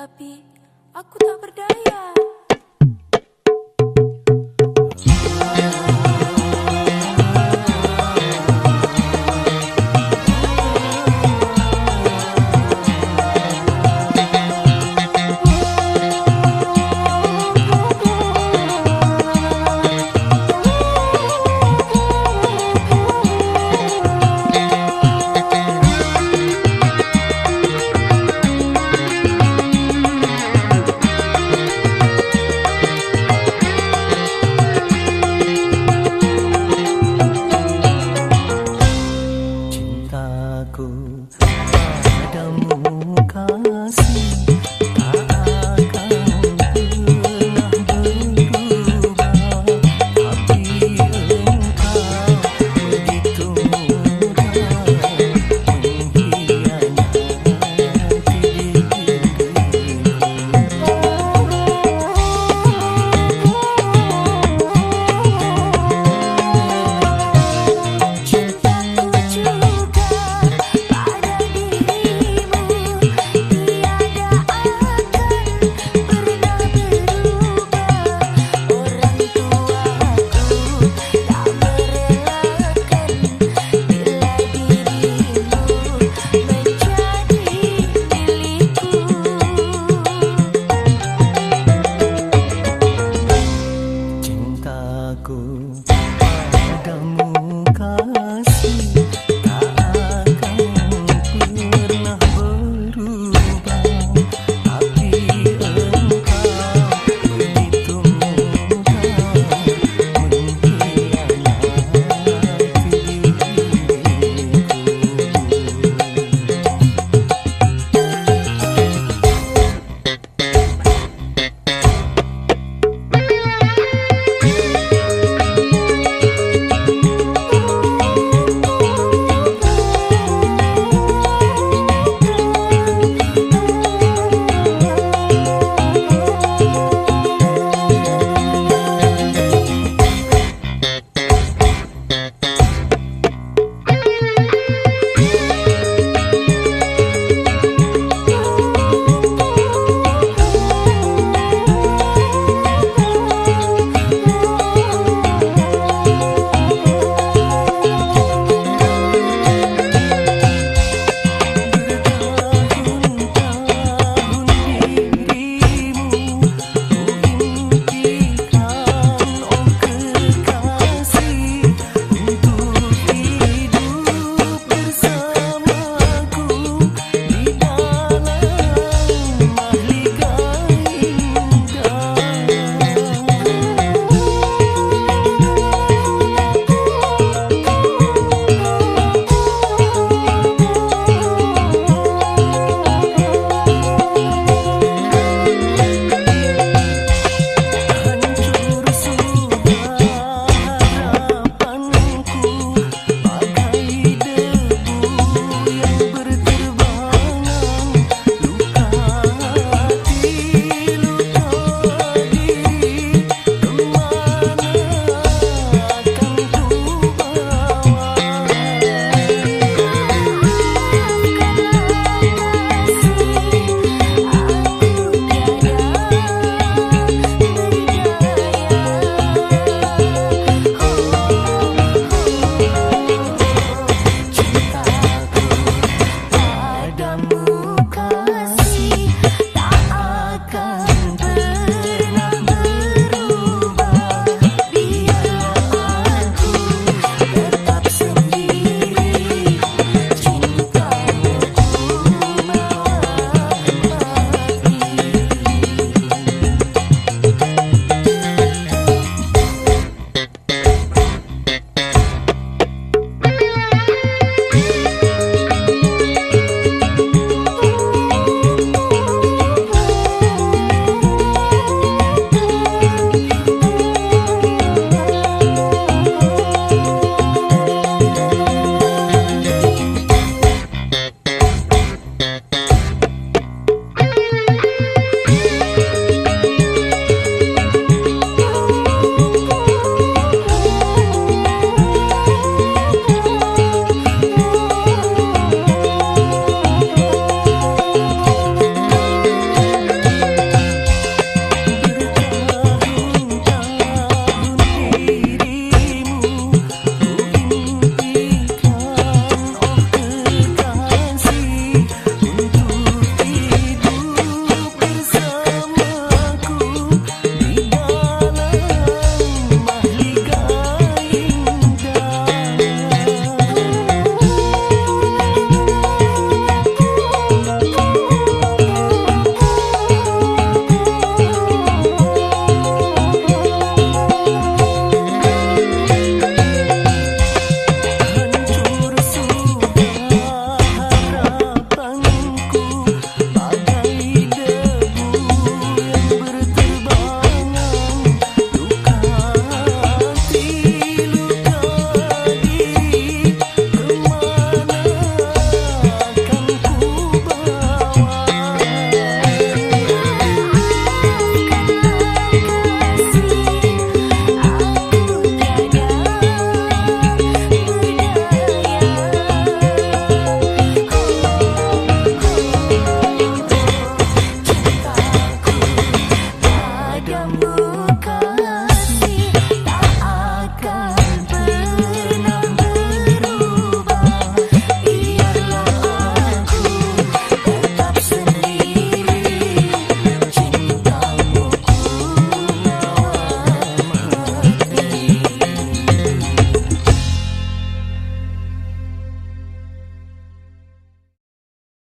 tapi aku tak berdaya.